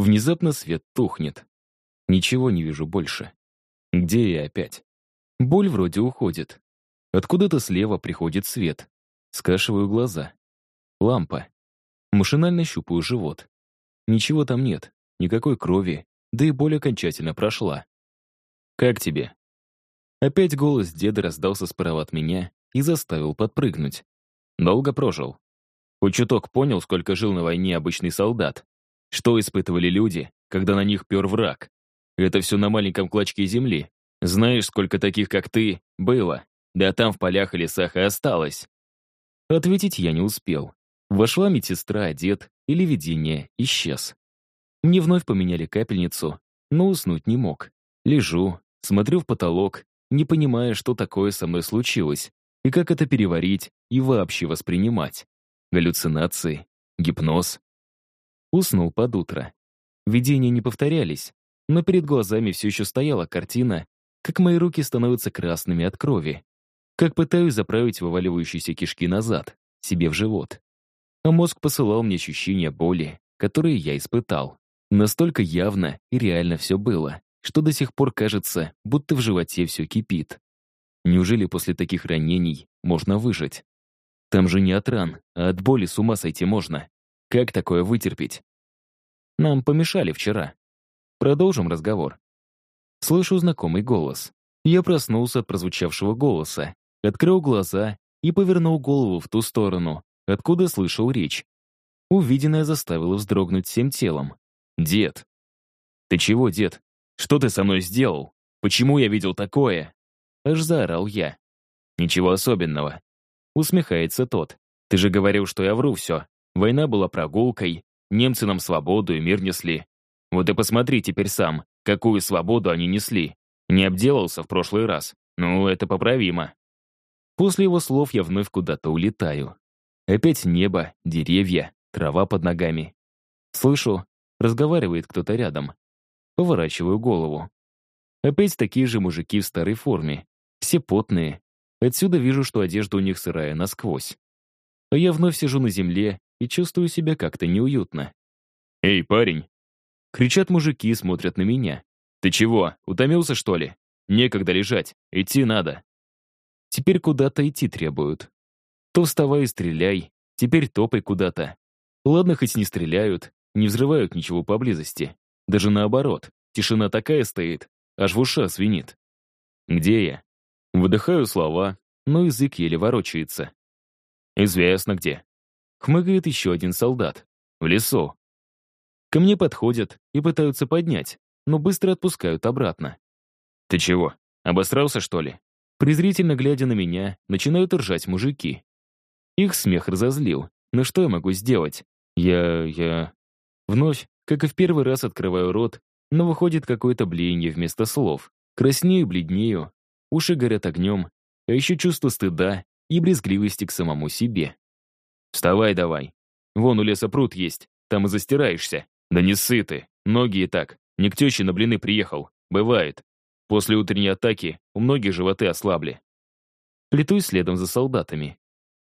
Внезапно свет тухнет. Ничего не вижу больше. Где я опять? Боль вроде уходит. Откуда-то слева приходит свет. Скашиваю глаза. Лампа. Машинально щупаю живот. Ничего там нет, никакой крови, да и боль окончательно прошла. «Как тебе?» Опять голос деда раздался справа от меня и заставил подпрыгнуть. Долго прожил. Хоть чуток понял, сколько жил на войне обычный солдат. Что испытывали люди, когда на них пер враг. Это все на маленьком клочке земли. Знаешь, сколько таких, как ты, было. Да там в полях и лесах и осталось. Ответить я не успел. Вошла медсестра, дед или видение исчез. Мне вновь поменяли капельницу, но уснуть не мог. Лежу, смотрю в потолок, не понимая, что такое со мной случилось, и как это переварить и вообще воспринимать. Галлюцинации, гипноз. Уснул под утро. Видения не повторялись, но перед глазами все еще стояла картина, как мои руки становятся красными от крови, как пытаюсь заправить вываливающиеся кишки назад, себе в живот. А мозг посылал мне ощущения боли, которые я испытал. Настолько явно и реально все было, что до сих пор кажется, будто в животе все кипит. Неужели после таких ранений можно выжить? Там же не от ран, а от боли с ума сойти можно. Как такое вытерпеть? Нам помешали вчера. Продолжим разговор. Слышу знакомый голос. Я проснулся от прозвучавшего голоса, открыл глаза и повернул голову в ту сторону, откуда слышал речь. Увиденное заставило вздрогнуть всем телом. «Дед!» «Ты чего, дед? Что ты со мной сделал? Почему я видел такое?» Аж заорал я. «Ничего особенного». Усмехается тот. «Ты же говорил, что я вру все. Война была прогулкой, немцы нам свободу и мир несли. Вот и посмотри теперь сам, какую свободу они несли. Не обделался в прошлый раз. Ну, это поправимо». После его слов я вновь куда-то улетаю. Опять небо, деревья, трава под ногами. Слышу, разговаривает кто-то рядом. Поворачиваю голову. Опять такие же мужики в старой форме. Все потные. Отсюда вижу, что одежда у них сырая насквозь. А я вновь сижу на земле и чувствую себя как-то неуютно. «Эй, парень!» Кричат мужики и смотрят на меня. «Ты чего, утомился, что ли? Некогда лежать, идти надо». Теперь куда-то идти требуют. То вставай и стреляй, теперь топай куда-то. Ладно, хоть не стреляют, не взрывают ничего поблизости. Даже наоборот, тишина такая стоит, аж в ушах звенит. Где я? Выдыхаю слова, но язык еле ворочается. Известно где. Хмыгает еще один солдат. В лесу. Ко мне подходят и пытаются поднять, но быстро отпускают обратно. «Ты чего, обосрался, что ли?» Презрительно глядя на меня, начинают ржать мужики. Их смех разозлил. Но что я могу сделать? Я... я... Вновь, как и в первый раз, открываю рот, но выходит какое-то блеяние вместо слов. Краснею, бледнею, уши горят огнем, а еще чувство стыда и брезгливости к самому себе. «Вставай давай. Вон у леса пруд есть, там и застираешься. Да не сыты, ноги и так. Не к теще на блины приехал. Бывает. После утренней атаки у многих животы ослабли. Плетусь следом за солдатами.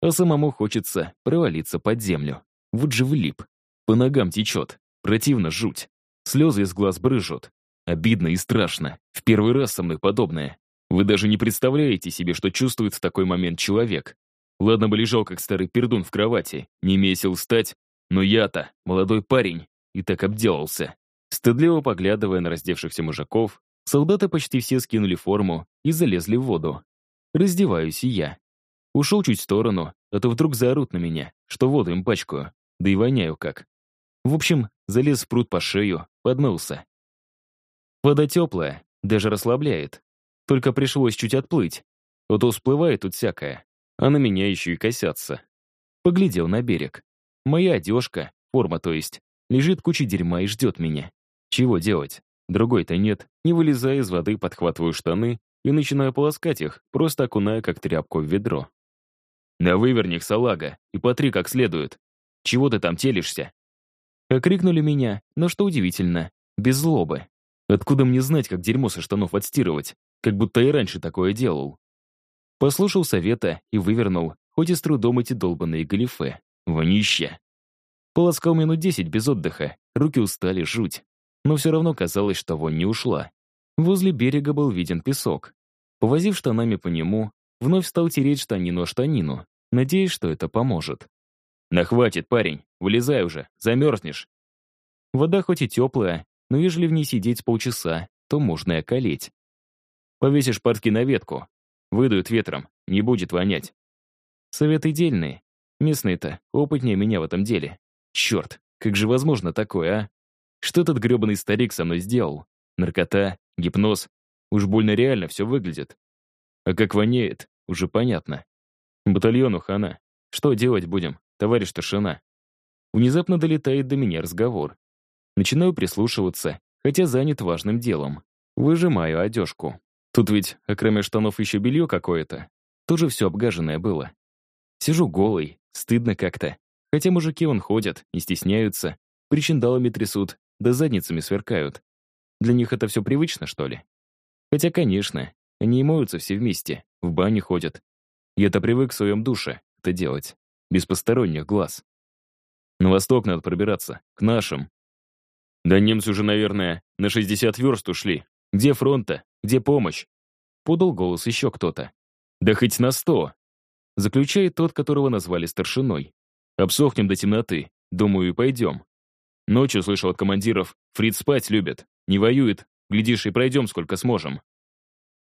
А самому хочется провалиться под землю. Вот же влип. По ногам течет. Противно жуть. Слезы из глаз брызжут. Обидно и страшно. В первый раз со мной подобное. Вы даже не представляете себе, что чувствует в такой момент человек. Ладно бы лежал, как старый пердун в кровати, не имея сил встать, но я-то, молодой парень, и так обделался. Стыдливо поглядывая на раздевшихся мужиков, Солдаты почти все скинули форму и залезли в воду. Раздеваюсь и я. Ушел чуть в сторону, а то вдруг заорут на меня, что воду им пачкаю, да и воняю как. В общем, залез в пруд по шею, подмылся. Вода теплая, даже расслабляет. Только пришлось чуть отплыть. Вот то всплывает тут всякое, а на меня еще и косятся. Поглядел на берег. Моя одежка, форма то есть, лежит куча дерьма и ждет меня. Чего делать? Другой-то нет. Не вылезая из воды, подхватываю штаны и начинаю полоскать их, просто окуная как тряпку в ведро. «Да выверни салага, и потри как следует. Чего ты там телишься?» Окрикнули меня, но что удивительно, без злобы. Откуда мне знать, как дерьмо со штанов отстирывать? Как будто и раньше такое делал. Послушал совета и вывернул, хоть и с трудом эти долбанные галифе. Вонище. Полоскал минут десять без отдыха, руки устали, жуть. Но все равно казалось, что вонь не ушла. Возле берега был виден песок. Повозив штанами по нему, вновь стал тереть штанину штанину, надеясь, что это поможет. «Да хватит, парень, вылезай уже, замерзнешь». Вода хоть и теплая, но ежели в ней сидеть полчаса, то можно и околеть. Повесишь портки на ветку, выдуют ветром, не будет вонять. Советы дельные. Местные-то опытнее меня в этом деле. Черт, как же возможно такое, а? Что этот гребаный старик со мной сделал? Наркота, гипноз. Уж больно реально все выглядит. А как воняет, уже понятно. Батальону хана. Что делать будем, товарищ старшина? Внезапно долетает до меня разговор. Начинаю прислушиваться, хотя занят важным делом. Выжимаю одежку. Тут ведь, кроме штанов, еще белье какое-то. Тоже все обгаженное было. Сижу голый, стыдно как-то. Хотя мужики вон ходят, не стесняются, причиндалами трясут, да задницами сверкают. Для них это все привычно, что ли? Хотя, конечно, они и моются все вместе, в бане ходят. Я-то привык в своем душе это делать, без посторонних глаз. На восток надо пробираться, к нашим. Да немцы уже, наверное, на 60 верст ушли. Где фронта? Где помощь? Подал голос еще кто-то. Да хоть на сто. Заключает тот, которого назвали старшиной. Обсохнем до темноты. Думаю, и пойдем. Ночью слышал от командиров, Фриц спать любит, не воюет, глядишь, и пройдем сколько сможем.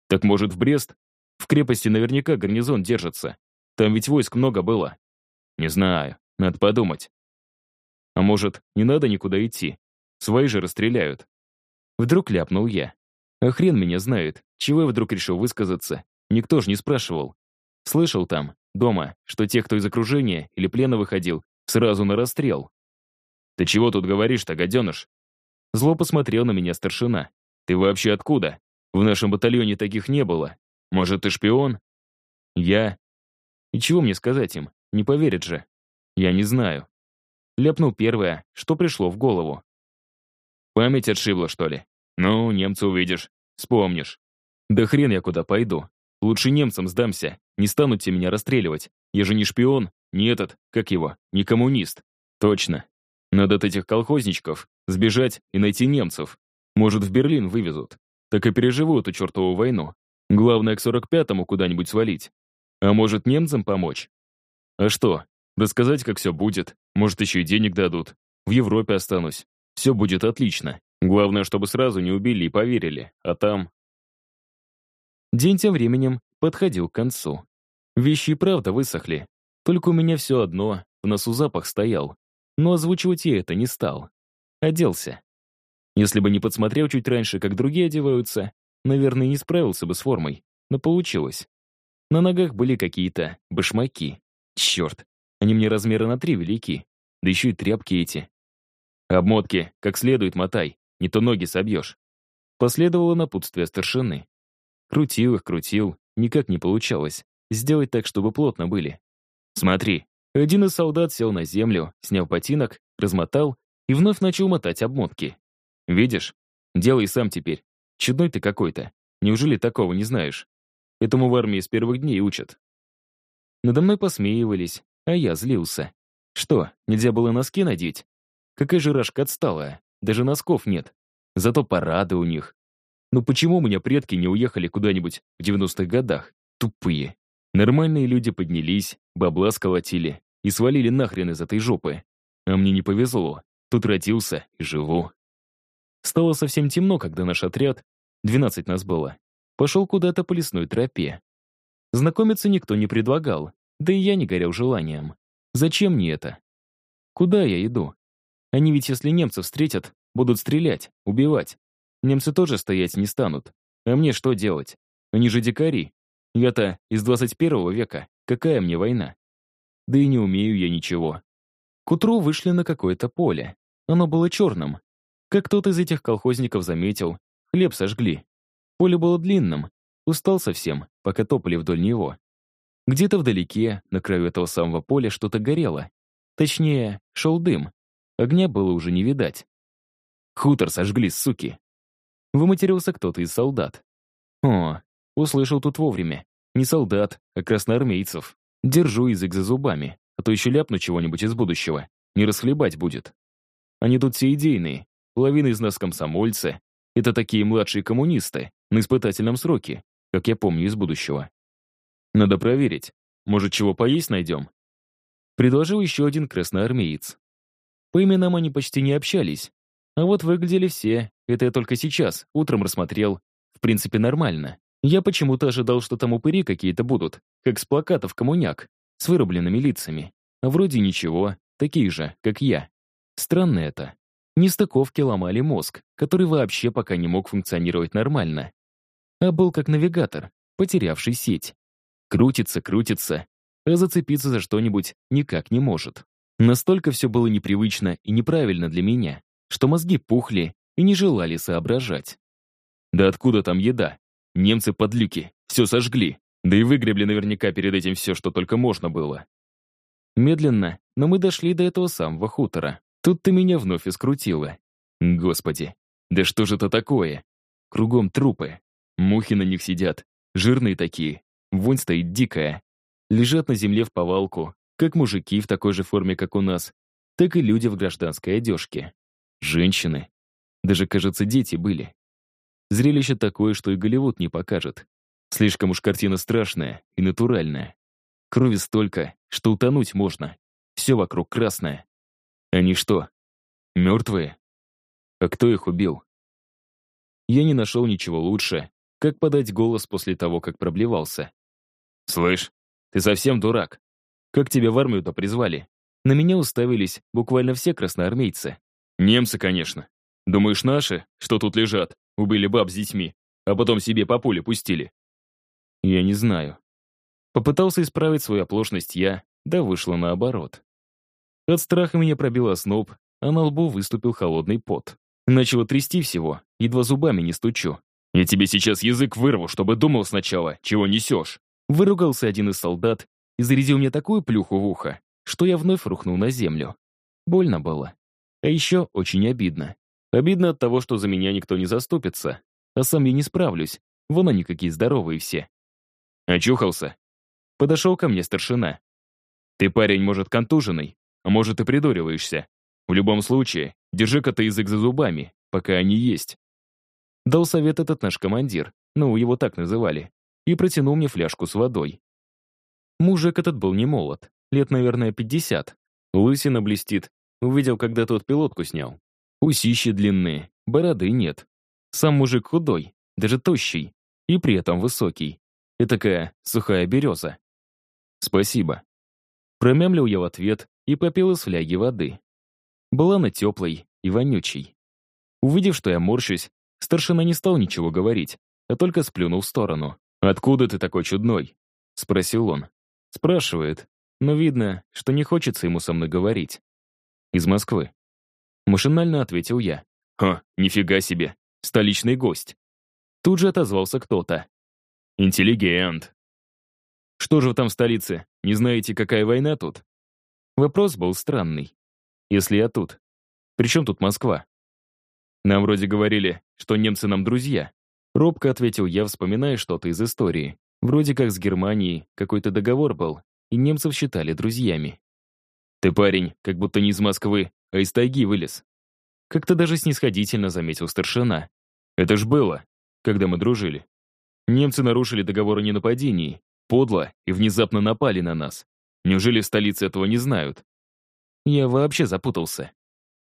Так может, в Брест? В крепости наверняка гарнизон держится. Там ведь войск много было. Не знаю, надо подумать. А может, не надо никуда идти? Свои же расстреляют. Вдруг ляпнул я. А хрен меня знает, чего я вдруг решил высказаться. Никто ж не спрашивал. Слышал там, дома, что те, кто из окружения или плена выходил, сразу на расстрел. «Ты чего тут говоришь-то, гаденыш?» Зло посмотрел на меня старшина. «Ты вообще откуда? В нашем батальоне таких не было. Может, ты шпион?» «Я...» «И чего мне сказать им? Не поверят же. Я не знаю». Ляпнул первое, что пришло в голову. «Память отшибла, что ли? Ну, немца увидишь, вспомнишь. Да хрен я куда пойду. Лучше немцам сдамся, не станут те меня расстреливать. Я же не шпион, не этот, как его, не коммунист. Точно. Надо от этих колхозничков сбежать и найти немцев. Может, в Берлин вывезут. Так и переживу эту чертову войну. Главное, к 45-му куда-нибудь свалить. А может, немцам помочь? А что? Рассказать, как все будет. Может, еще и денег дадут. В Европе останусь. Все будет отлично. Главное, чтобы сразу не убили и поверили. А там... День тем временем подходил к концу. Вещи и правда высохли. Только у меня все одно, в носу запах стоял. Но озвучивать я это не стал. Оделся. Если бы не подсмотрел чуть раньше, как другие одеваются, наверное, не справился бы с формой. Но получилось. На ногах были какие-то башмаки. Черт, они мне размера на три велики. Да еще и тряпки эти. Обмотки, как следует мотай, не то ноги собьешь. Последовало напутствие старшины. Крутил их, крутил, никак не получалось. Сделать так, чтобы плотно были. Смотри. Один из солдат сел на землю, снял ботинок, размотал и вновь начал мотать обмотки. Видишь? Делай сам теперь. Чудной ты какой-то. Неужели такого не знаешь? Этому в армии с первых дней учат. Надо мной посмеивались, а я злился. Что, нельзя было носки надеть? Какая же рашка отсталая. Даже носков нет. Зато парады у них. Но почему у меня предки не уехали куда-нибудь в 90-х годах? Тупые. Нормальные люди поднялись, бабла сколотили и свалили нахрен из этой жопы. А мне не повезло. Тут родился и живу. Стало совсем темно, когда наш отряд, 12 нас было, пошел куда-то по лесной тропе. Знакомиться никто не предлагал, да и я не горел желанием. Зачем мне это? Куда я иду? Они ведь, если немцев встретят, будут стрелять, убивать. Немцы тоже стоять не станут. А мне что делать? Они же дикари. Я-то из 21 века. Какая мне война? Да и не умею я ничего. К утру вышли на какое-то поле. Оно было черным. Как кто-то из этих колхозников заметил, хлеб сожгли. Поле было длинным. Устал совсем, пока топали вдоль него. Где-то вдалеке, на краю этого самого поля, что-то горело. Точнее, шел дым. Огня было уже не видать. Хутор сожгли, суки. Выматерился кто-то из солдат. О, услышал тут вовремя. Не солдат, а красноармейцев. Держу язык за зубами, а то еще ляпну чего-нибудь из будущего. не расхлебать будет. Они тут все идейные, половина из нас комсомольцы. Это такие младшие коммунисты на испытательном сроке, как я помню из будущего. Надо проверить. Может, чего поесть найдем? Предложил еще один красноармеец. По именам они почти не общались. А вот выглядели все, это я только сейчас, утром рассмотрел. В принципе, нормально. Я почему-то ожидал, что там упыри какие-то будут, как с плакатов коммуняк, с вырубленными лицами. А вроде ничего, такие же, как я. Странно это. Нестыковки ломали мозг, который вообще пока не мог функционировать нормально. А был как навигатор, потерявший сеть. Крутится, крутится, а зацепиться за что-нибудь никак не может. Настолько все было непривычно и неправильно для меня, что мозги пухли и не желали соображать. Да откуда там еда? Немцы подлюки, все сожгли, да и выгребли наверняка перед этим все, что только можно было. Медленно, но мы дошли до этого самого хутора. Тут ты меня вновь искрутила. Господи, да что же это такое? Кругом трупы. Мухи на них сидят, жирные такие. Вонь стоит дикая. Лежат на земле в повалку, как мужики в такой же форме, как у нас, так и люди в гражданской одежке. Женщины. Даже, кажется, дети были. Зрелище такое, что и Голливуд не покажет. Слишком уж картина страшная и натуральная. Крови столько, что утонуть можно. Все вокруг красное. Они что, мертвые? А кто их убил? Я не нашел ничего лучше, как подать голос после того, как проблевался. «Слышь, ты совсем дурак. Как тебя в армию-то призвали? На меня уставились буквально все красноармейцы. Немцы, конечно. Думаешь, наши, что тут лежат, убили баб с детьми, а потом себе по пуле пустили? Я не знаю. Попытался исправить свою оплошность я, да вышло наоборот. От страха меня пробило сноб, а на лбу выступил холодный пот. Начало трясти всего, едва зубами не стучу. «Я тебе сейчас язык вырву, чтобы думал сначала, чего несешь!» Выругался один из солдат и зарядил мне такую плюху в ухо, что я вновь рухнул на землю. Больно было. А еще очень обидно. Обидно от того, что за меня никто не заступится, а сам я не справлюсь. Вон они какие здоровые все. Очухался. Подошел ко мне старшина. Ты, парень, может, контуженный, а может, и придуриваешься. В любом случае, держи-ка ты язык за зубами, пока они есть. Дал совет этот наш командир, ну, его так называли, и протянул мне фляжку с водой. Мужик этот был не молод, лет, наверное, 50. Лысина блестит. Увидел, когда тот пилотку снял. Усищи длинные, бороды нет. Сам мужик худой, даже тощий, и при этом высокий. И такая сухая береза. Спасибо. Промямлил я в ответ и попил из фляги воды. Была она теплой и вонючей. Увидев, что я морщусь, старшина не стал ничего говорить, а только сплюнул в сторону. «Откуда ты такой чудной?» — спросил он. Спрашивает, но видно, что не хочется ему со мной говорить. «Из Москвы». Машинально ответил я. «Ха, нифига себе, столичный гость». Тут же отозвался кто-то. «Интеллигент». «Что же вы там в столице, не знаете, какая война тут?» Вопрос был странный. «Если я тут, при чем тут Москва?» «Нам вроде говорили, что немцы нам друзья». Робко ответил я, вспоминая что-то из истории. Вроде как с Германией какой-то договор был, и немцев считали друзьями. «Ты, парень, как будто не из Москвы, а из тайги вылез». Как-то даже снисходительно заметил старшина. «Это ж было, когда мы дружили. Немцы нарушили договор о ненападении, подло и внезапно напали на нас. Неужели в столице этого не знают?» Я вообще запутался.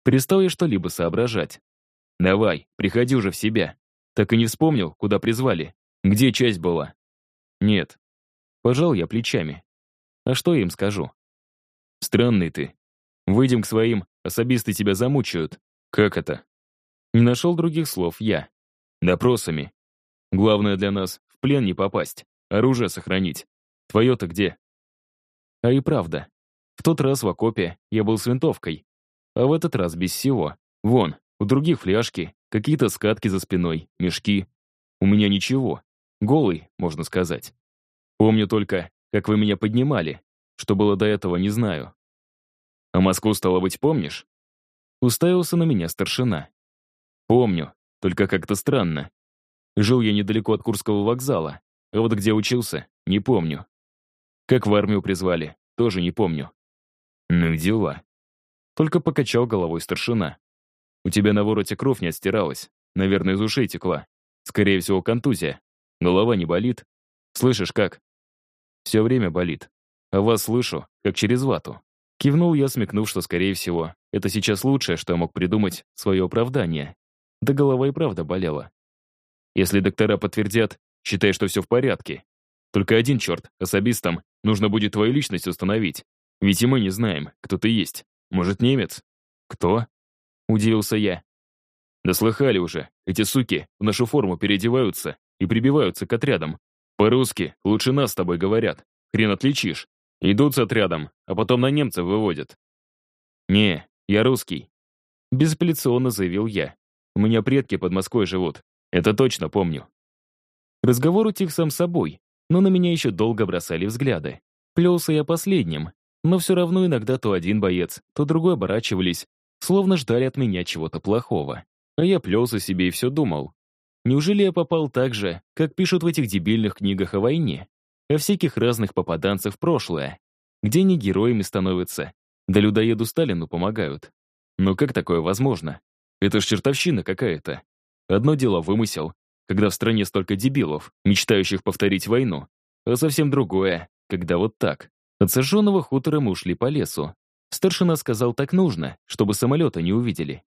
Перестал я что-либо соображать. «Давай, приходи уже в себя. Так и не вспомнил, куда призвали. Где часть была?» «Нет». Пожал я плечами. «А что я им скажу?» «Странный ты. Выйдем к своим, особисты тебя замучают. Как это?» Не нашел других слов я. Допросами. Главное для нас — в плен не попасть, оружие сохранить. Твое-то где? А и правда. В тот раз в окопе я был с винтовкой, а в этот раз без всего. Вон, у других фляжки, какие-то скатки за спиной, мешки. У меня ничего. Голый, можно сказать. Помню только, как вы меня поднимали. Что было до этого, не знаю. А Москву, стало быть, помнишь? Уставился на меня старшина. Помню, только как-то странно. Жил я недалеко от Курского вокзала, а вот где учился, не помню. Как в армию призвали, тоже не помню. Ну и дела. Только покачал головой старшина. «У тебя на вороте кровь не отстиралась. Наверное, из ушей текла. Скорее всего, контузия. Голова не болит? Слышишь, как?» «Все время болит. А вас слышу, как через вату». Кивнул я, смекнув, что, скорее всего, это сейчас лучшее, что я мог придумать, свое оправдание. Да голова и правда болела. Если доктора подтвердят, считай, что все в порядке. Только один черт, особистам, нужно будет твою личность установить. Ведь и мы не знаем, кто ты есть. Может, немец? Кто? Удивился я. Да слыхали уже, эти суки в нашу форму переодеваются и прибиваются к отрядам. По-русски лучше нас с тобой говорят. Хрен отличишь. Идут с отрядом, а потом на немцев выводят. Не, я русский. Безапелляционно заявил я. У меня предки под Москвой живут. Это точно помню. Разговор утих сам собой, но на меня еще долго бросали взгляды. Плелся я последним, но все равно иногда то один боец, то другой оборачивались, словно ждали от меня чего-то плохого. А я плелся себе и все думал. Неужели я попал так же, как пишут в этих дебильных книгах о войне? О всяких разных попаданцах в прошлое, где они героями становятся, да людоеду Сталину помогают. Но как такое возможно? Это ж чертовщина какая-то. Одно дело вымысел, когда в стране столько дебилов, мечтающих повторить войну, а совсем другое, когда вот так. От сожженного хутора мы ушли по лесу. Старшина сказал, так нужно, чтобы самолета не увидели.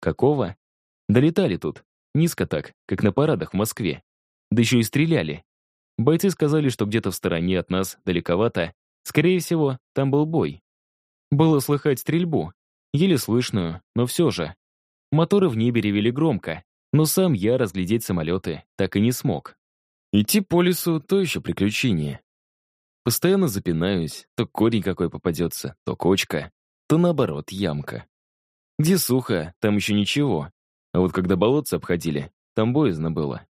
Какого? Долетали тут. Низко так, как на парадах в Москве. Да еще и стреляли. Бойцы сказали, что где-то в стороне от нас, далековато. Скорее всего, там был бой. Было слыхать стрельбу. Еле слышную, но все же. Моторы в небе ревели громко, но сам я разглядеть самолеты так и не смог. Идти по лесу — то еще приключение. Постоянно запинаюсь, то корень какой попадется, то кочка, то наоборот ямка. Где сухо, там еще ничего. А вот когда болотце обходили, там боязно было.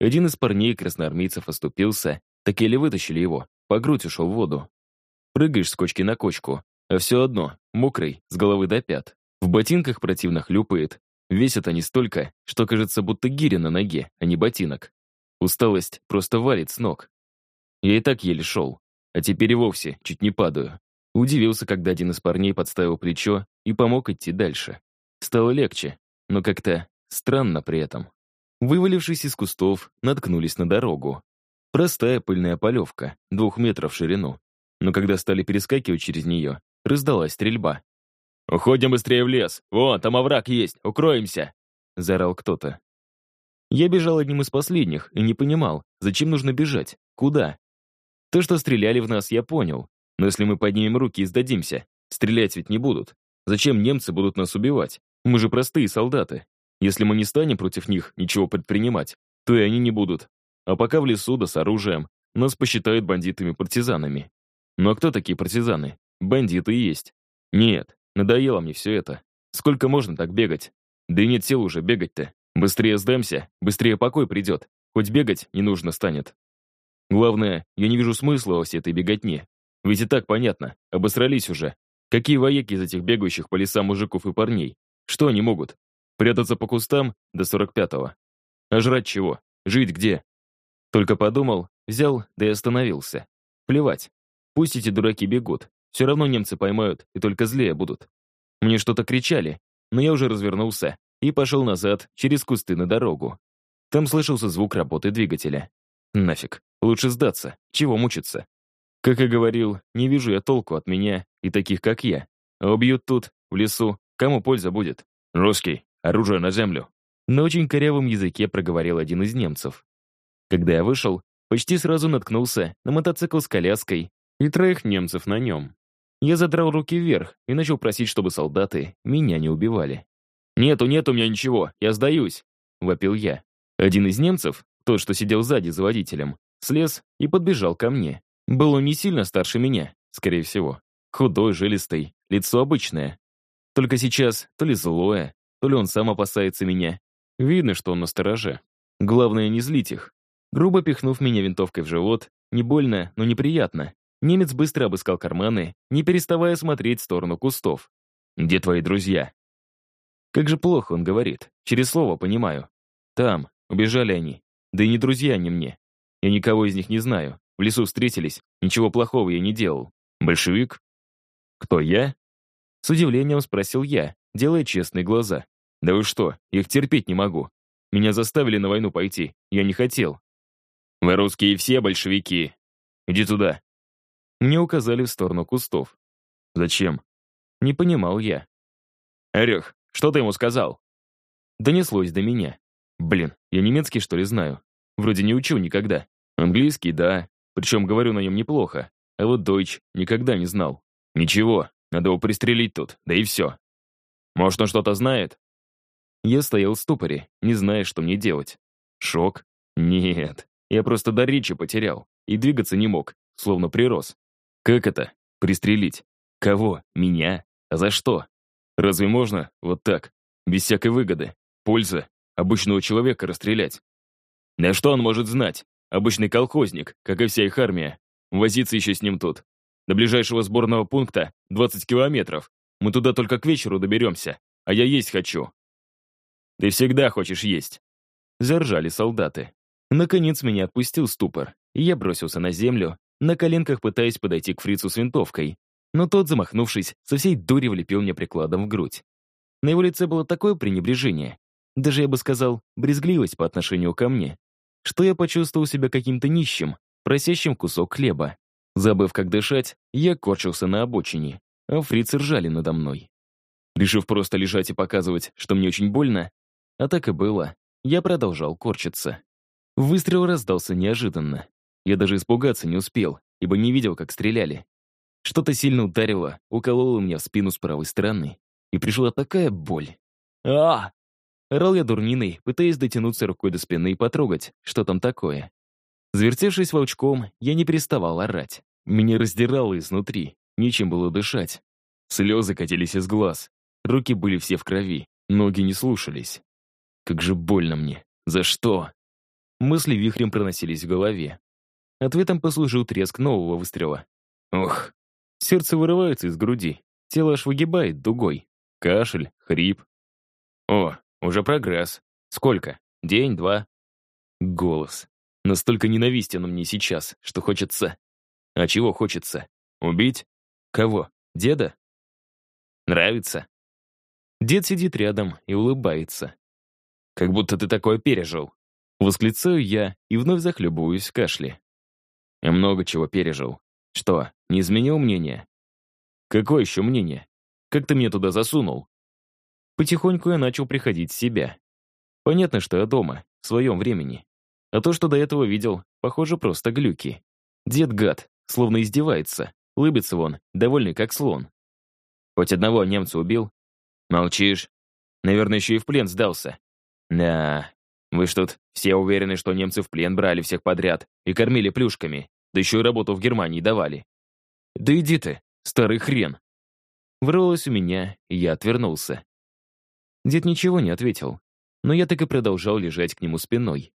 Один из парней красноармейцев оступился, так еле вытащили его, по грудь ушел в воду. Прыгаешь с кочки на кочку, а все одно, мокрый, с головы до пят. В ботинках противно хлюпает. Весят они столько, что кажется, будто гиря на ноге, а не ботинок. Усталость просто валит с ног. Я и так еле шел, а теперь и вовсе чуть не падаю. Удивился, когда один из парней подставил плечо и помог идти дальше. Стало легче, но как-то странно при этом. Вывалившись из кустов, наткнулись на дорогу. Простая пыльная полевка, двух метров в ширину. Но когда стали перескакивать через нее, раздалась стрельба. «Уходим быстрее в лес! Вон, там овраг есть! Укроемся!» — заорал кто-то. Я бежал одним из последних и не понимал, зачем нужно бежать, куда. То, что стреляли в нас, я понял. Но если мы поднимем руки и сдадимся, стрелять ведь не будут. Зачем немцы будут нас убивать? Мы же простые солдаты. Если мы не станем против них ничего предпринимать, то и они не будут. А пока в лесу да с оружием, нас посчитают бандитами-партизанами. Ну а кто такие партизаны? Бандиты есть. Нет, надоело мне все это. Сколько можно так бегать? Да и нет сил уже бегать-то. Быстрее сдамся, быстрее покой придет. Хоть бегать не нужно станет. Главное, я не вижу смысла во всей этой беготне. Ведь и так понятно, обосрались уже. Какие вояки из этих бегающих по лесам мужиков и парней? Что они могут? Прятаться по кустам до 45-го. А жрать чего? Жить где? Только подумал, взял, да и остановился. Плевать. Пусть эти дураки бегут. Все равно немцы поймают и только злее будут. Мне что-то кричали, но я уже развернулся и пошел назад через кусты на дорогу. Там слышался звук работы двигателя. Нафиг. Лучше сдаться. Чего мучиться? Как и говорил, не вижу я толку от меня и таких, как я. А убьют тут, в лесу. Кому польза будет? Русский. Оружие на землю. На очень корявом языке проговорил один из немцев. Когда я вышел, почти сразу наткнулся на мотоцикл с коляской и троих немцев на нем. Я задрал руки вверх и начал просить, чтобы солдаты меня не убивали. «Нету, нет у меня ничего, я сдаюсь», — вопил я. Один из немцев, тот, что сидел сзади за водителем, слез и подбежал ко мне. Был он не сильно старше меня, скорее всего. Худой, жилистый, лицо обычное. Только сейчас то ли злое, то ли он сам опасается меня. Видно, что он на стороже. Главное, не злить их. Грубо пихнув меня винтовкой в живот, не больно, но неприятно, немец быстро обыскал карманы, не переставая смотреть в сторону кустов. «Где твои друзья?» Как же плохо он говорит, через слово понимаю. Там, убежали они. Да и не друзья они мне. Я никого из них не знаю. В лесу встретились, ничего плохого я не делал. Большевик? Кто, я? С удивлением спросил я, делая честные глаза. «Да вы что, их терпеть не могу. Меня заставили на войну пойти, я не хотел». «Вы русские все большевики. Иди туда». Мне указали в сторону кустов. «Зачем?» Не понимал я. «Орех, что ты ему сказал?» Донеслось до меня. Блин, я немецкий, что ли, знаю? Вроде не учу никогда. Английский, да, причем говорю на нем неплохо. А вот дойч никогда не знал. Ничего, надо его пристрелить тут, да и все. Может, он что-то знает? Я стоял в ступоре, не зная, что мне делать. Шок? Нет, я просто до речи потерял и двигаться не мог, словно прирос. Как это? Пристрелить? Кого? Меня? А за что? Разве можно вот так, без всякой выгоды? Польза? Обычного человека расстрелять? Да что он может знать? Обычный колхозник, как и вся их армия. Возиться еще с ним тут. До ближайшего сборного пункта 20 километров. Мы туда только к вечеру доберемся, а я есть хочу. Ты всегда хочешь есть. Заржали солдаты. Наконец меня отпустил ступор, и я бросился на землю, на коленках пытаясь подойти к фрицу с винтовкой. Но тот, замахнувшись, со всей дури влепил мне прикладом в грудь. На его лице было такое пренебрежение, даже я бы сказал, брезгливость по отношению ко мне, что я почувствовал себя каким-то нищим, просящим кусок хлеба. Забыв, как дышать, я корчился на обочине, а фрицы ржали надо мной. Решив просто лежать и показывать, что мне очень больно, а так и было, я продолжал корчиться. Выстрел раздался неожиданно. Я даже испугаться не успел, ибо не видел, как стреляли. Что-то сильно ударило, укололо меня в спину с правой стороны. И пришла такая боль. а Орал я дурниной, пытаясь дотянуться рукой до спины и потрогать, что там такое. Завертевшись волчком, я не переставал орать. Меня раздирало изнутри, нечем было дышать. Слезы катились из глаз, руки были все в крови, ноги не слушались. Как же больно мне. За что? Мысли вихрем проносились в голове. Ответом послужил треск нового выстрела. Ох, сердце вырывается из груди, тело аж выгибает дугой. Кашель, хрип. О, уже прогресс. Сколько? День, два? Голос. Настолько ненавистен он мне сейчас, что хочется... А чего хочется? Убить? Кого? Деда? Нравится? Дед сидит рядом и улыбается. Как будто ты такое пережил. Восклицаю я и вновь захлебываюсь в кашле. Я много чего пережил. Что, не изменил мнение? Какое еще мнение? Как ты меня туда засунул? Потихоньку я начал приходить в себя. Понятно, что я дома, в своем времени. А то, что до этого видел, похоже, просто глюки. Дед гад, словно издевается. Лыбится вон, довольный как слон. Хоть одного немца убил? Молчишь. Наверное, еще и в плен сдался. Да, вы ж тут все уверены, что немцы в плен брали всех подряд и кормили плюшками, да еще и работу в Германии давали. Да иди ты, старый хрен. Врылось у меня, и я отвернулся. Дед ничего не ответил, но я так и продолжал лежать к нему спиной.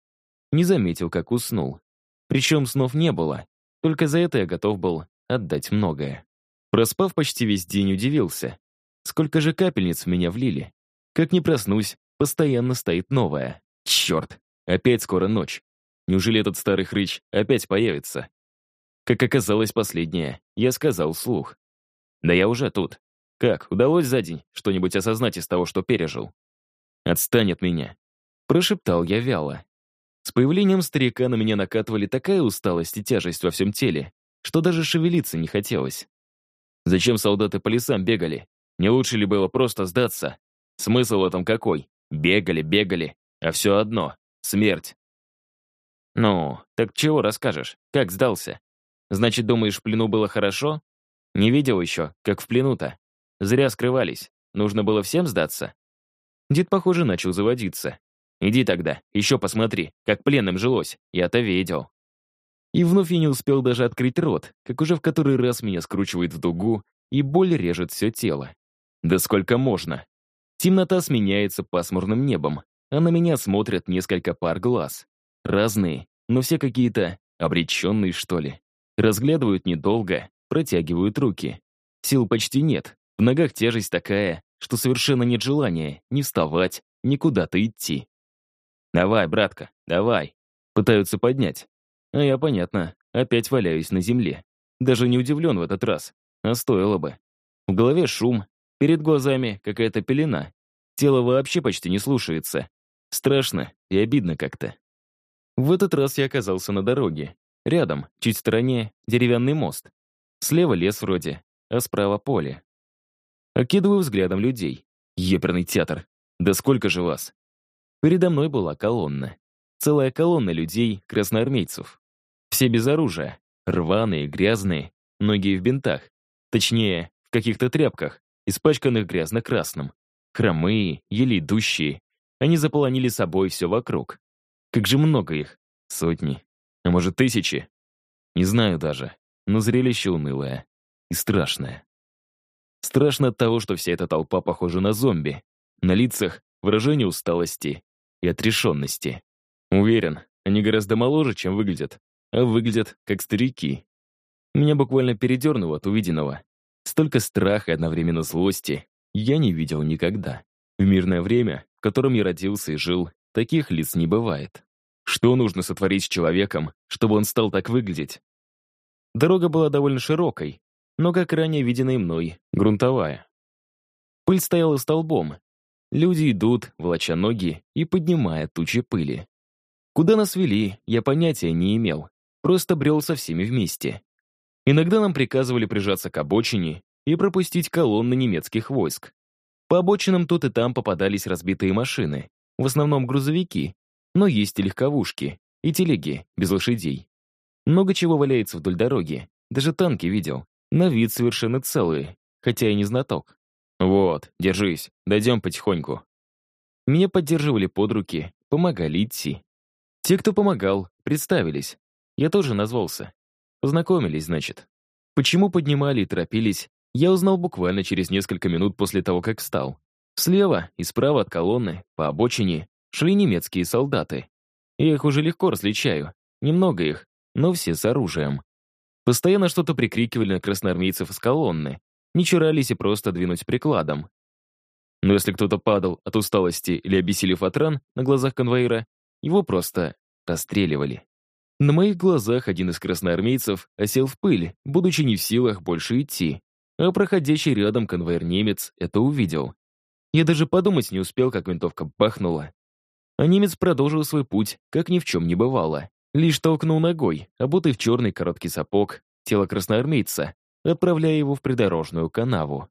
Не заметил, как уснул. Причем снов не было, только за это я готов был отдать многое. Проспав почти весь день, удивился. Сколько же капельниц в меня влили? Как не проснусь, постоянно стоит новая. Черт, опять скоро ночь. Неужели этот старый хрыч опять появится? Как оказалось последнее, я сказал вслух. Да я уже тут. Как, удалось за день что-нибудь осознать из того, что пережил? «Отстань от меня», — прошептал я вяло. С появлением старика на меня накатывали такая усталость и тяжесть во всем теле, что даже шевелиться не хотелось. Зачем солдаты по лесам бегали? Не лучше ли было просто сдаться? Смысл в этом какой? Бегали, бегали, а все одно — смерть. Ну, так чего расскажешь? Как сдался? Значит, думаешь, в плену было хорошо? Не видел еще, как в плену-то. Зря скрывались. Нужно было всем сдаться. Дед, похоже, начал заводиться. «Иди тогда, еще посмотри, как пленным жилось. Я-то видел». И вновь я не успел даже открыть рот, как уже в который раз меня скручивает в дугу, и боль режет все тело. Да сколько можно? Темнота сменяется пасмурным небом, а на меня смотрят несколько пар глаз. Разные, но все какие-то обреченные, что ли. Разглядывают недолго, протягивают руки. Сил почти нет, в ногах тяжесть такая, что совершенно нет желания ни вставать, ни куда-то идти. «Давай, братка, давай!» Пытаются поднять. А я, понятно, опять валяюсь на земле. Даже не удивлен в этот раз, а стоило бы. В голове шум, Перед глазами какая-то пелена. Тело вообще почти не слушается. Страшно и обидно как-то. В этот раз я оказался на дороге. Рядом, чуть в стороне, деревянный мост. Слева лес вроде, а справа поле. Окидываю взглядом людей. Еперный театр. Да сколько же вас? Передо мной была колонна. Целая колонна людей, красноармейцев. Все без оружия. Рваные, грязные, многие в бинтах. Точнее, в каких-то тряпках, испачканных грязно-красным. Хромые, еле идущие. Они заполонили собой все вокруг. Как же много их. Сотни. А может, тысячи? Не знаю даже. Но зрелище унылое. И страшное. Страшно от того, что вся эта толпа похожа на зомби. На лицах выражение усталости и отрешенности. Уверен, они гораздо моложе, чем выглядят, а выглядят как старики. Меня буквально передернуло от увиденного. Столько страха и одновременно злости я не видел никогда. В мирное время, в котором я родился и жил, таких лиц не бывает. Что нужно сотворить с человеком, чтобы он стал так выглядеть? Дорога была довольно широкой, но, как ранее виденной мной, грунтовая. Пыль стояла столбом. Люди идут, волоча ноги и поднимая тучи пыли. Куда нас вели, я понятия не имел. Просто брел со всеми вместе. Иногда нам приказывали прижаться к обочине и пропустить колонны немецких войск. По обочинам тут и там попадались разбитые машины, в основном грузовики, но есть и легковушки, и телеги без лошадей. Много чего валяется вдоль дороги, даже танки видел, на вид совершенно целые, хотя и не знаток. «Вот, держись, дойдем потихоньку». Меня поддерживали под руки, помогали идти. Те, кто помогал, представились. Я тоже назвался. Познакомились, значит. Почему поднимали и торопились, я узнал буквально через несколько минут после того, как встал. Слева и справа от колонны, по обочине, шли немецкие солдаты. Я их уже легко различаю. Немного их, но все с оружием. Постоянно что-то прикрикивали на красноармейцев из колонны. Не чурались и просто двинуть прикладом. Но если кто-то падал от усталости или обессилев от ран на глазах конвоира, его просто расстреливали. На моих глазах один из красноармейцев осел в пыль, будучи не в силах больше идти, а проходящий рядом конвоир-немец это увидел. Я даже подумать не успел, как винтовка бахнула. А немец продолжил свой путь, как ни в чем не бывало. Лишь толкнул ногой, обутый в черный короткий сапог, тело красноармейца, отправляя его в придорожную канаву.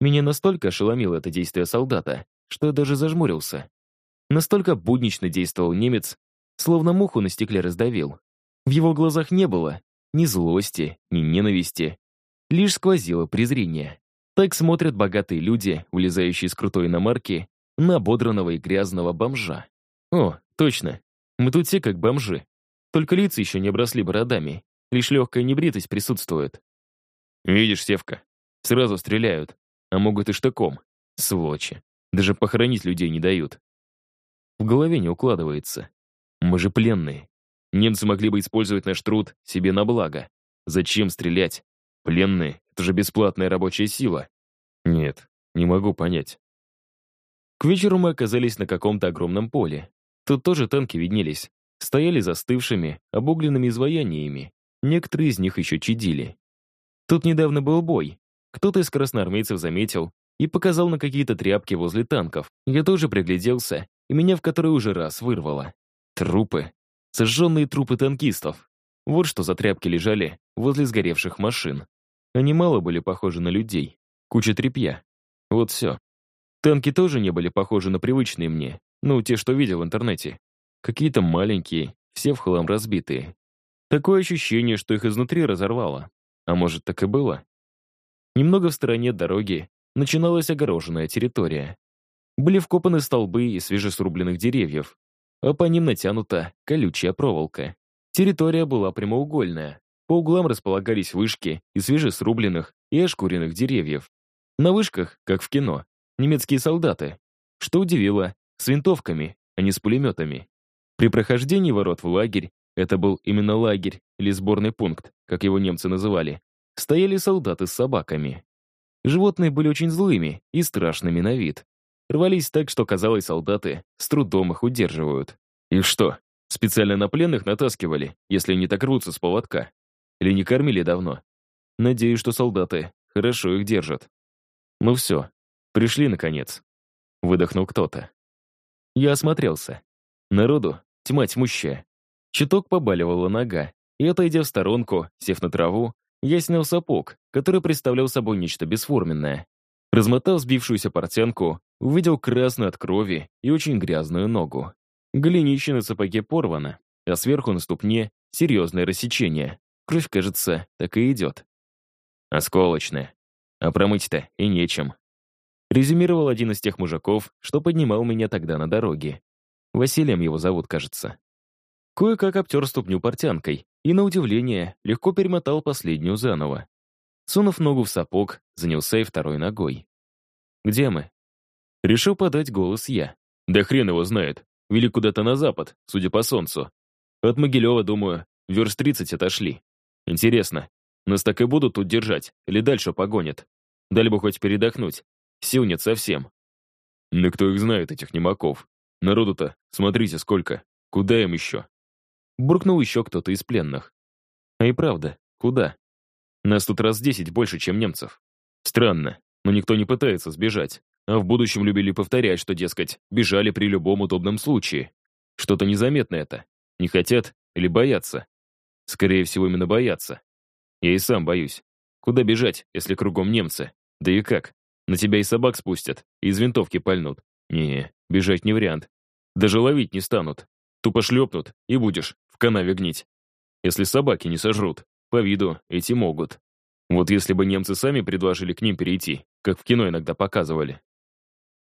Меня настолько ошеломило это действие солдата, что я даже зажмурился. Настолько буднично действовал немец, словно муху на стекле раздавил. В его глазах не было ни злости, ни ненависти, лишь сквозило презрение. Так смотрят богатые люди, улезающие с крутой иномарки, на ободранного и грязного бомжа. О, точно, мы тут все как бомжи. Только лица еще не обросли бородами, лишь легкая небритость присутствует. Видишь, Севка, сразу стреляют, а могут и штыком. Сволочи. Даже похоронить людей не дают. В голове не укладывается. Мы же пленные. Немцы могли бы использовать наш труд себе на благо. Зачем стрелять? Пленные — это же бесплатная рабочая сила. Нет, не могу понять. К вечеру мы оказались на каком-то огромном поле. Тут тоже танки виднелись. Стояли застывшими, обугленными изваяниями. Некоторые из них еще чадили. Тут недавно был бой. Кто-то из красноармейцев заметил и показал на какие-то тряпки возле танков. Я тоже пригляделся, и меня в который уже раз вырвало. Трупы. Сожженные трупы танкистов. Вот что за тряпки лежали возле сгоревших машин. Они мало были похожи на людей. Куча тряпья. Вот все. Танки тоже не были похожи на привычные мне, ну, те, что видел в интернете. Какие-то маленькие, все в хлам разбитые. Такое ощущение, что их изнутри разорвало. А может, так и было? Немного в стороне от дороги начиналась огороженная территория. Были вкопаны столбы из свежесрубленных деревьев, а по ним натянута колючая проволока. Территория была прямоугольная. По углам располагались вышки из свежесрубленных и ошкуренных деревьев. На вышках, как в кино, немецкие солдаты. Что удивило, с винтовками, а не с пулеметами. При прохождении ворот в лагерь, это был именно лагерь или сборный пункт, как его немцы называли, стояли солдаты с собаками. Животные были очень злыми и страшными на вид. Рвались так, что, казалось, солдаты с трудом их удерживают. Их что, специально на пленных натаскивали, если они так рвутся с поводка? Или не кормили давно? Надеюсь, что солдаты хорошо их держат. Ну все, пришли наконец. Выдохнул кто-то. Я осмотрелся. Народу тьма тьмущая. Чуток побаливала нога, и, отойдя в сторонку, сев на траву, я снял сапог, который представлял собой нечто бесформенное. Размотав сбившуюся портянку, увидел красную от крови и очень грязную ногу. Голенище на сапоге порвано, а сверху на ступне серьезное рассечение. Кровь, кажется, так и идет. Осколочная. А промыть-то и нечем. Резюмировал один из тех мужиков, что поднимал меня тогда на дороге. Василием его зовут, кажется. Кое-как обтер ступню портянкой и, на удивление, легко перемотал последнюю заново. Сунув ногу в сапог, занялся и второй ногой. «Где мы?» Решил подать голос я. «Да хрен его знает. Вели куда-то на запад, судя по солнцу. От Могилева, думаю, верст тридцать отошли. Интересно, нас так и будут тут держать или дальше погонят? Дали бы хоть передохнуть. Сил нет совсем». «Да кто их знает, этих немаков? Народу-то, смотрите, сколько. Куда им еще?» Буркнул еще кто-то из пленных. А и правда, куда? Нас тут раз десять больше, чем немцев. Странно, но никто не пытается сбежать. А в будущем любили повторять, что, дескать, бежали при любом удобном случае. Что-то незаметно это. Не хотят или боятся? Скорее всего, именно боятся. Я и сам боюсь. Куда бежать, если кругом немцы? Да и как? На тебя и собак спустят, и из винтовки пальнут. Не, бежать не вариант. Даже ловить не станут. Тупо шлепнут, и будешь в канаве гнить. Если собаки не сожрут, по виду эти могут. Вот если бы немцы сами предложили к ним перейти, как в кино иногда показывали.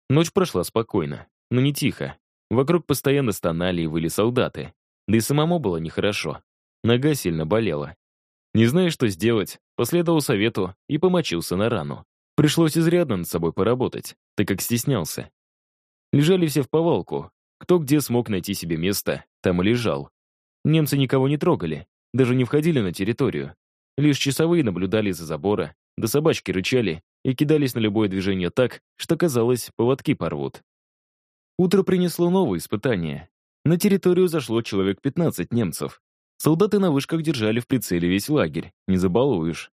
Ночь прошла спокойно, но не тихо. Вокруг постоянно стонали и выли солдаты. Да и самому было нехорошо. Нога сильно болела. Не зная, что сделать, последовал совету и помочился на рану. Пришлось изрядно над собой поработать, так как стеснялся. Лежали все в повалку. Кто где смог найти себе место, там и лежал. Немцы никого не трогали, даже не входили на территорию. Лишь часовые наблюдали за забора, да собачки рычали и кидались на любое движение так, что, казалось, поводки порвут. Утро принесло новые испытания. На территорию зашло человек 15 немцев. Солдаты на вышках держали в прицеле весь лагерь, не забалуешь.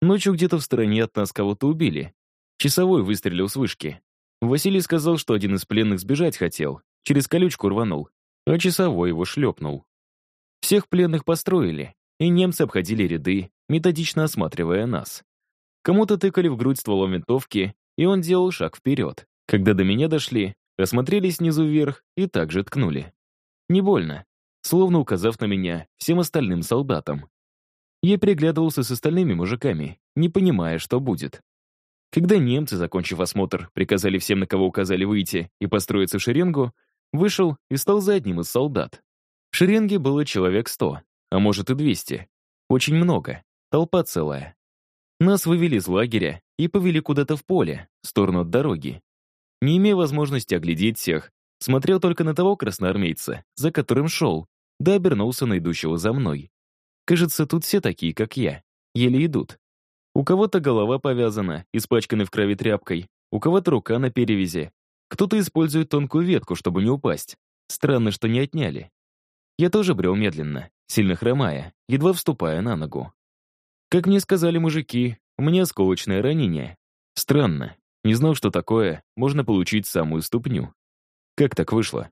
Ночью где-то в стороне от нас кого-то убили. Часовой выстрелил с вышки. Василий сказал, что один из пленных сбежать хотел, через колючку рванул, а часовой его шлепнул. Всех пленных построили, и немцы обходили ряды, методично осматривая нас. Кому-то тыкали в грудь стволом винтовки, и он делал шаг вперед. Когда до меня дошли, осмотрели снизу вверх и также ткнули. Не больно, словно указав на меня всем остальным солдатам. Я переглядывался с остальными мужиками, не понимая, что будет. Когда немцы, закончив осмотр, приказали всем, на кого указали выйти и построиться в шеренгу, вышел и стал за одним из солдат. В шеренге было человек сто, а может и двести. Очень много, толпа целая. Нас вывели из лагеря и повели куда-то в поле, в сторону от дороги. Не имея возможности оглядеть всех, смотрел только на того красноармейца, за которым шел, да обернулся на идущего за мной. Кажется, тут все такие, как я, еле идут. У кого-то голова повязана, испачканной в крови тряпкой, у кого-то рука на перевязи. Кто-то использует тонкую ветку, чтобы не упасть. Странно, что не отняли. Я тоже брел медленно, сильно хромая, едва вступая на ногу. Как мне сказали мужики, у меня осколочное ранение. Странно, не знал, что такое можно получить самую ступню. Как так вышло?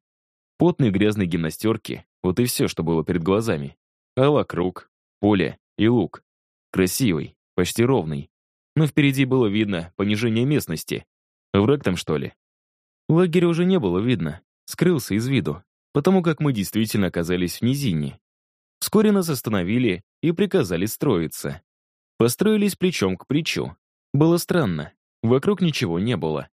Потные грязные гимнастерки — вот и все, что было перед глазами. А вокруг — поле и луг. Красивый, почти ровный. Но впереди было видно понижение местности. Враг там, что ли? Лагеря уже не было видно, скрылся из виду, потому как мы действительно оказались в низине. Вскоре нас остановили и приказали строиться. Построились плечом к плечу. Было странно. Вокруг ничего не было.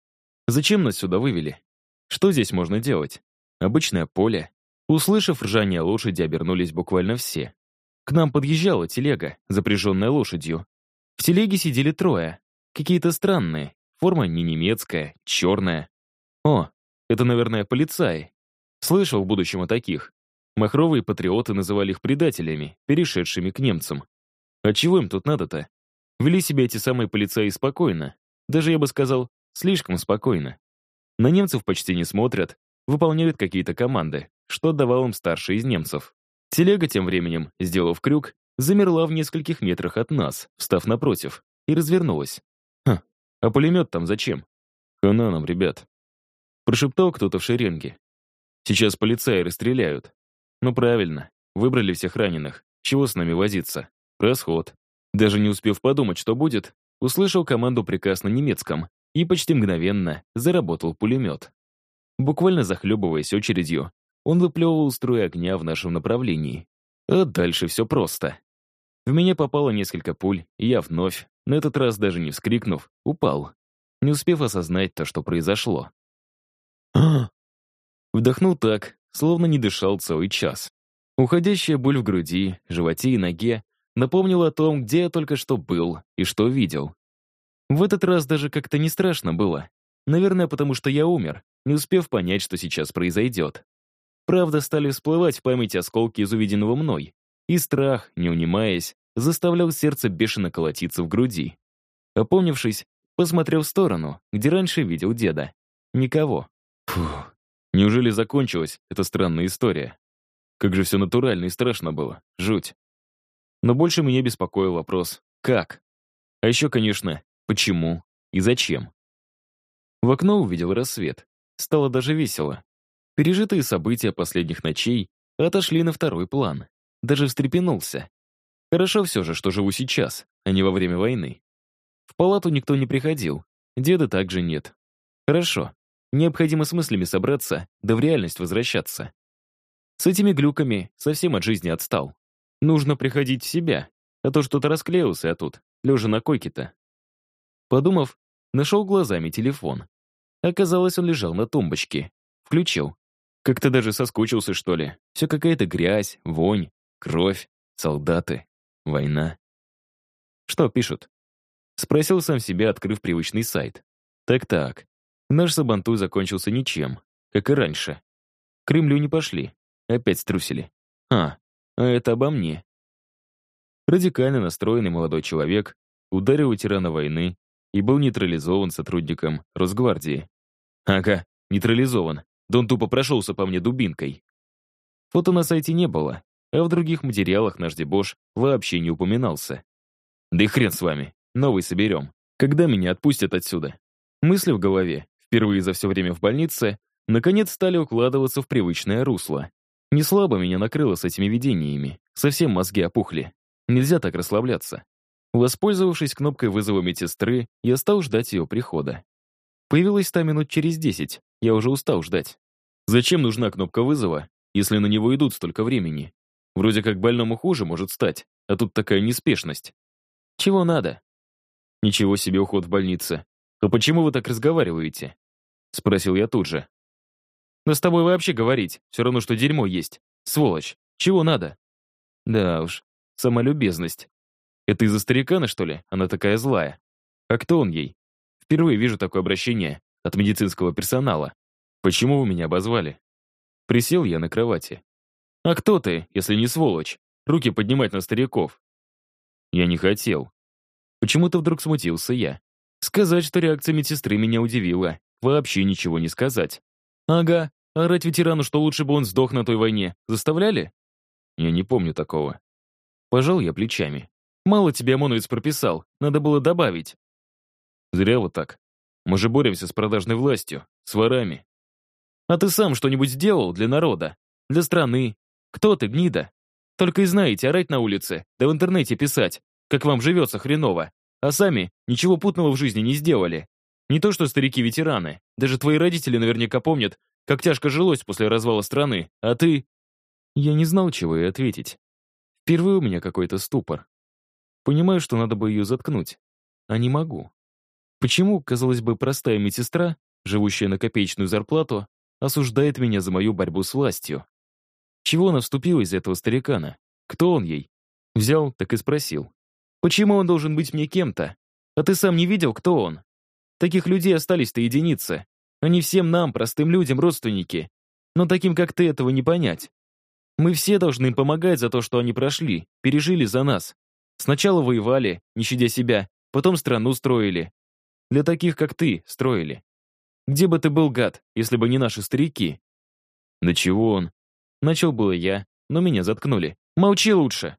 Зачем нас сюда вывели? Что здесь можно делать? Обычное поле. Услышав ржание лошади, обернулись буквально все. К нам подъезжала телега, запряженная лошадью. В телеге сидели трое. Какие-то странные. Форма не немецкая, черная. О, это, наверное, полицаи. Слышал в будущем о таких. Махровые патриоты называли их предателями, перешедшими к немцам. А чего им тут надо-то? Вели себя эти самые полицаи спокойно. Даже, я бы сказал, слишком спокойно. На немцев почти не смотрят, выполняют какие-то команды, что отдавал им старший из немцев. Телега тем временем, сделав крюк, замерла в нескольких метрах от нас, встав напротив, и развернулась. Хм, А пулемет там зачем? Хана нам, ребят. Прошептал кто-то в шеренге. Сейчас полицаи расстреляют. Ну правильно, выбрали всех раненых. Чего с нами возиться? Расход. Даже не успев подумать, что будет, услышал команду приказ на немецком и почти мгновенно заработал пулемет. Буквально захлебываясь очередью, он выплевывал струи огня в нашем направлении. А дальше все просто. В меня попало несколько пуль, и я вновь, на этот раз даже не вскрикнув, упал, не успев осознать то, что произошло. Вдохнул так, словно не дышал целый час. Уходящая боль в груди, животе и ноге напомнила о том, где я только что был и что видел. В этот раз даже как-то не страшно было. Наверное, потому что я умер, не успев понять, что сейчас произойдет. Правда, стали всплывать в памяти осколки из увиденного мной, и страх, не унимаясь, заставлял сердце бешено колотиться в груди. Опомнившись, посмотрел в сторону, где раньше видел деда. Никого. Фух, неужели закончилась эта странная история? Как же все натурально и страшно было. Жуть. Но больше меня беспокоил вопрос «как?». А еще, конечно, почему и зачем. В окно увидел рассвет. Стало даже весело. Пережитые события последних ночей отошли на второй план. Даже встрепенулся. Хорошо все же, что живу сейчас, а не во время войны. В палату никто не приходил, деда также нет. Хорошо. Необходимо с мыслями собраться, да в реальность возвращаться. С этими глюками совсем от жизни отстал. Нужно приходить в себя, а то что-то расклеился я тут, лежа на койке-то. Подумав, нашел глазами телефон. Оказалось, он лежал на тумбочке. Включил. Как-то даже соскучился, что ли. Все какая-то грязь, вонь, кровь, солдаты, война. Что пишут? Спросил сам себя, открыв привычный сайт. Так-так. Наш сабантуй закончился ничем, как и раньше. К Кремлю не пошли. Опять струсили. А, а это обо мне. Радикально настроенный молодой человек ударил ветерана войны и был нейтрализован сотрудником Росгвардии. Ага, нейтрализован. Да он тупо прошелся по мне дубинкой. Фото на сайте не было, а в других материалах наш дебош вообще не упоминался. Да и хрен с вами, новый соберем. Когда меня отпустят отсюда? Мысли в голове, впервые за все время в больнице, наконец стали укладываться в привычное русло. Не слабо меня накрыло с этими видениями, совсем мозги опухли. Нельзя так расслабляться. Воспользовавшись кнопкой вызова медсестры, я стал ждать ее прихода. Появилась ста минут через десять, я уже устал ждать. Зачем нужна кнопка вызова, если на него идут столько времени? Вроде как больному хуже может стать, а тут такая неспешность. Чего надо? Ничего себе уход в больнице. А почему вы так разговариваете? Спросил я тут же. Но с тобой вообще говорить, все равно, что дерьмо есть. Сволочь, чего надо? Да уж, самолюбезность. Это из-за старикана, что ли? Она такая злая. А кто он ей? Впервые вижу такое обращение от медицинского персонала. Почему вы меня обозвали? Присел я на кровати. А кто ты, если не сволочь? Руки поднимать на стариков. Я не хотел. Почему-то вдруг смутился я. Сказать, что реакция медсестры меня удивила. Вообще ничего не сказать. Ага, орать ветерану, что лучше бы он сдох на той войне, заставляли? Я не помню такого. Пожал я плечами. Мало тебе ОМОНовец прописал, надо было добавить. Зря вот так. Мы же боремся с продажной властью, с ворами. А ты сам что-нибудь сделал для народа? Для страны? Кто ты, гнида? Только и знаете орать на улице, да в интернете писать, как вам живется хреново. А сами ничего путного в жизни не сделали. Не то что старики-ветераны. Даже твои родители наверняка помнят, как тяжко жилось после развала страны. А ты... Я не знал, чего и ответить. Впервые у меня какой-то ступор. Понимаю, что надо бы ее заткнуть. А не могу. Почему, казалось бы, простая медсестра, живущая на копеечную зарплату, осуждает меня за мою борьбу с властью? Чего она вступила из этого старикана? Кто он ей? Взял, так и спросил. Почему он должен быть мне кем-то? А ты сам не видел, кто он? Таких людей остались-то единицы. Они всем нам, простым людям, родственники. Но таким, как ты, этого не понять. Мы все должны им помогать за то, что они прошли, пережили за нас. Сначала воевали, не щадя себя, потом страну строили. Для таких, как ты, строили. Где бы ты был, гад, если бы не наши старики? Да чего он? Начал было я, но меня заткнули. Молчи лучше.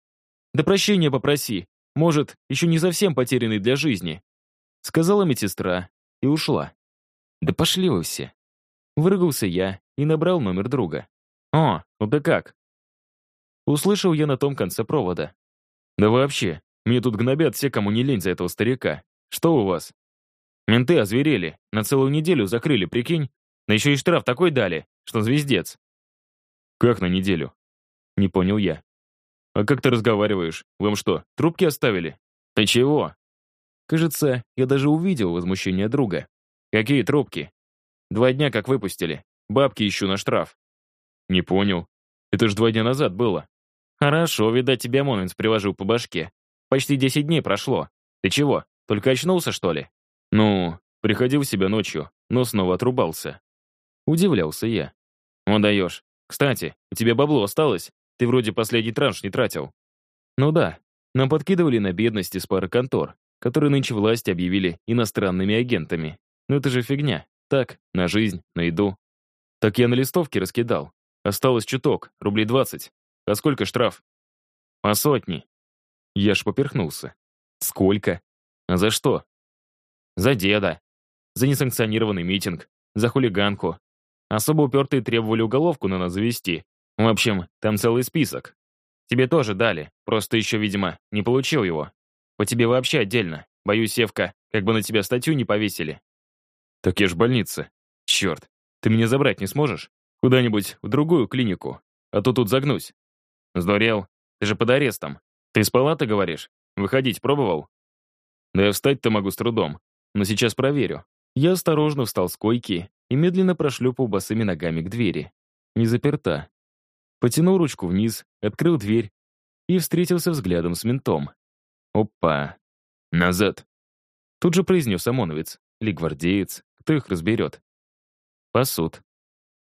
Да прощения попроси. Может, еще не совсем потерянный для жизни. сказала медсестра и ушла. Да пошли вы все. Выругался я и набрал номер друга. «О, ну ты как?» Услышал я на том конце провода. «Да вообще, мне тут гнобят все, кому не лень за этого старика. Что у вас?» «Менты озверели, на целую неделю закрыли, прикинь? Да еще и штраф такой дали, что звездец». «Как на неделю?» Не понял я. «А как ты разговариваешь? Вам что, трубки оставили?» «Ты чего?» Кажется, я даже увидел возмущение друга. «Какие трубки?» «Два дня как выпустили. Бабки ищу на штраф». «Не понял. Это ж два дня назад было». «Хорошо, видать, тебя Монвинс приложил по башке. Почти десять дней прошло. Ты чего, только очнулся, что ли?» «Ну, приходил в себя ночью, но снова отрубался». Удивлялся я. «Ну даешь. Кстати, у тебя бабло осталось? Ты вроде последний транш не тратил». «Ну да. Нам подкидывали на бедность из пары контор, которые нынче власти объявили иностранными агентами. Но это же фигня. Так, на жизнь, на еду. Так я на листовке раскидал. Осталось чуток, рублей двадцать. А сколько штраф? По сотни. Я ж поперхнулся. Сколько? А за что? За деда. За несанкционированный митинг. За хулиганку. Особо упертые требовали уголовку на нас завести. В общем, там целый список. Тебе тоже дали, просто еще, видимо, не получил его. По тебе вообще отдельно. Боюсь, Севка, как бы на тебя статью не повесили. Так я ж в больнице. Черт, ты меня забрать не сможешь? Куда-нибудь в другую клинику, а то тут загнусь. Сдурел, ты же под арестом. Ты из палаты, говоришь? Выходить пробовал? Да я встать-то могу с трудом, но сейчас проверю. Я осторожно встал с койки и медленно прошлепал босыми ногами к двери. Не заперта. Потянул ручку вниз, открыл дверь и встретился взглядом с ментом. Опа. Назад. Тут же произнес ОМОНовец, ли гвардеец, кто их разберет. Посуд.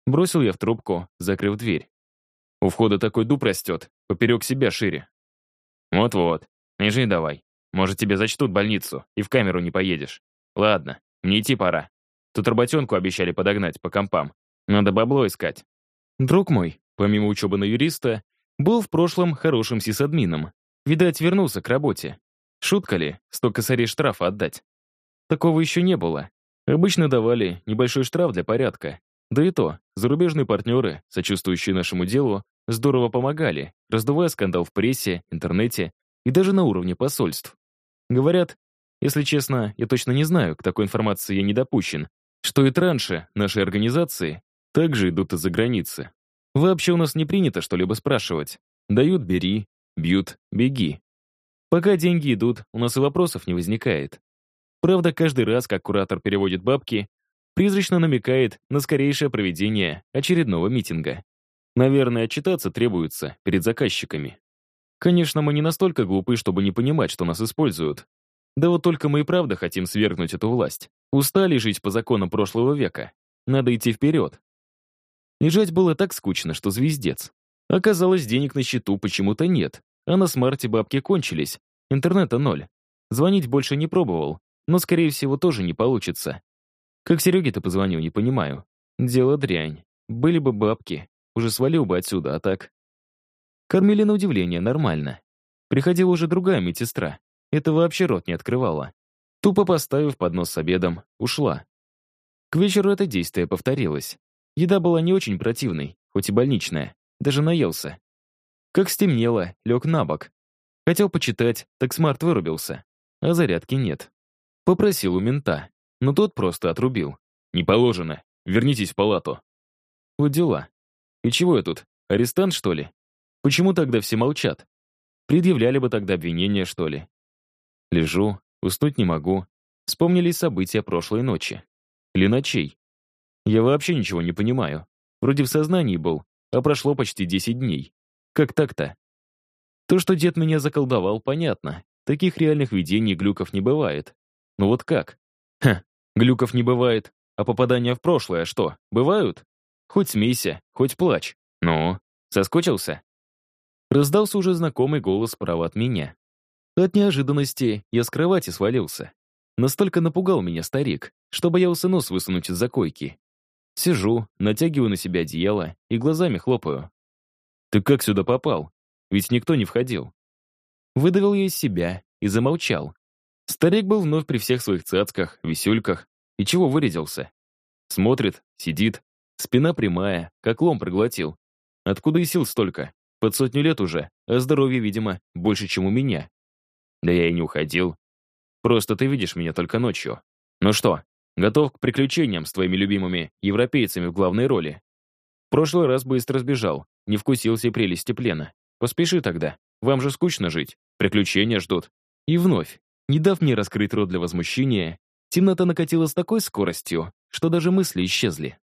Бросил я в трубку, закрыв дверь. У входа такой дуб растет, поперек себя шире. Вот-вот, езжай давай. Может, тебе зачтут больницу, и в камеру не поедешь. Ладно, мне идти пора. Тут работенку обещали подогнать по компам. Надо бабло искать. Друг мой, помимо учебы на юриста, был в прошлом хорошим сисадмином. Видать, вернулся к работе. Шутка ли, сто косарей штрафа отдать? Такого еще не было. Обычно давали небольшой штраф для порядка. Да и то, зарубежные партнеры, сочувствующие нашему делу, здорово помогали, раздувая скандал в прессе, интернете и даже на уровне посольств. Говорят, если честно, я точно не знаю, к такой информации я не допущен, что и транши нашей организации также идут из-за границы. Вообще у нас не принято что-либо спрашивать. Дают — бери, бьют — беги. Пока деньги идут, у нас и вопросов не возникает. Правда, каждый раз, как куратор переводит бабки, призрачно намекает на скорейшее проведение очередного митинга. Наверное, отчитаться требуется перед заказчиками. Конечно, мы не настолько глупы, чтобы не понимать, что нас используют. Да вот только мы и правда хотим свергнуть эту власть. Устали жить по законам прошлого века. Надо идти вперед. Лежать было так скучно, что звездец. Оказалось, денег на счету почему-то нет, а на смарте бабки кончились, интернета ноль. Звонить больше не пробовал, но, скорее всего, тоже не получится. Как Сереге-то позвонил, не понимаю. Дело дрянь. Были бы бабки, уже свалил бы отсюда, а так... Кормили на удивление нормально. Приходила уже другая медсестра. Это вообще рот не открывала. Тупо поставив поднос с обедом, ушла. К вечеру это действие повторилось. Еда была не очень противной, хоть и больничная. Даже наелся. Как стемнело, лег на бок. Хотел почитать, так смарт вырубился. А зарядки нет. Попросил у мента, но тот просто отрубил. «Не положено. Вернитесь в палату». Вот дела. И чего я тут, арестант, что ли? Почему тогда все молчат? Предъявляли бы тогда обвинения, что ли? Лежу, уснуть не могу. Вспомнились события прошлой ночи. Или ночей. Я вообще ничего не понимаю. Вроде в сознании был, а прошло почти 10 дней. Как так-то? То, что дед меня заколдовал, понятно. Таких реальных видений глюков не бывает. Но вот как? Ха, глюков не бывает. А попадания в прошлое что, бывают? Хоть смейся, хоть плачь. Ну, соскучился? Раздался уже знакомый голос справа от меня. От неожиданности я с кровати свалился. Настолько напугал меня старик, что боялся нос высунуть из-за койки. Сижу, натягиваю на себя одеяло и глазами хлопаю. «Ты как сюда попал? Ведь никто не входил». Выдавил я из себя и замолчал. Старик был вновь при всех своих цацках, висюльках. И чего вырядился? Смотрит, сидит, спина прямая, как лом проглотил. Откуда и сил столько? Под сотню лет уже, а здоровье, видимо, больше, чем у меня. Да я и не уходил. Просто ты видишь меня только ночью. Ну что, готов к приключениям с твоими любимыми европейцами в главной роли? В прошлый раз быстро сбежал, не вкусил все прелести плена. Поспеши тогда, вам же скучно жить, приключения ждут. И вновь, не дав мне раскрыть рот для возмущения, темнота накатила с такой скоростью, что даже мысли исчезли.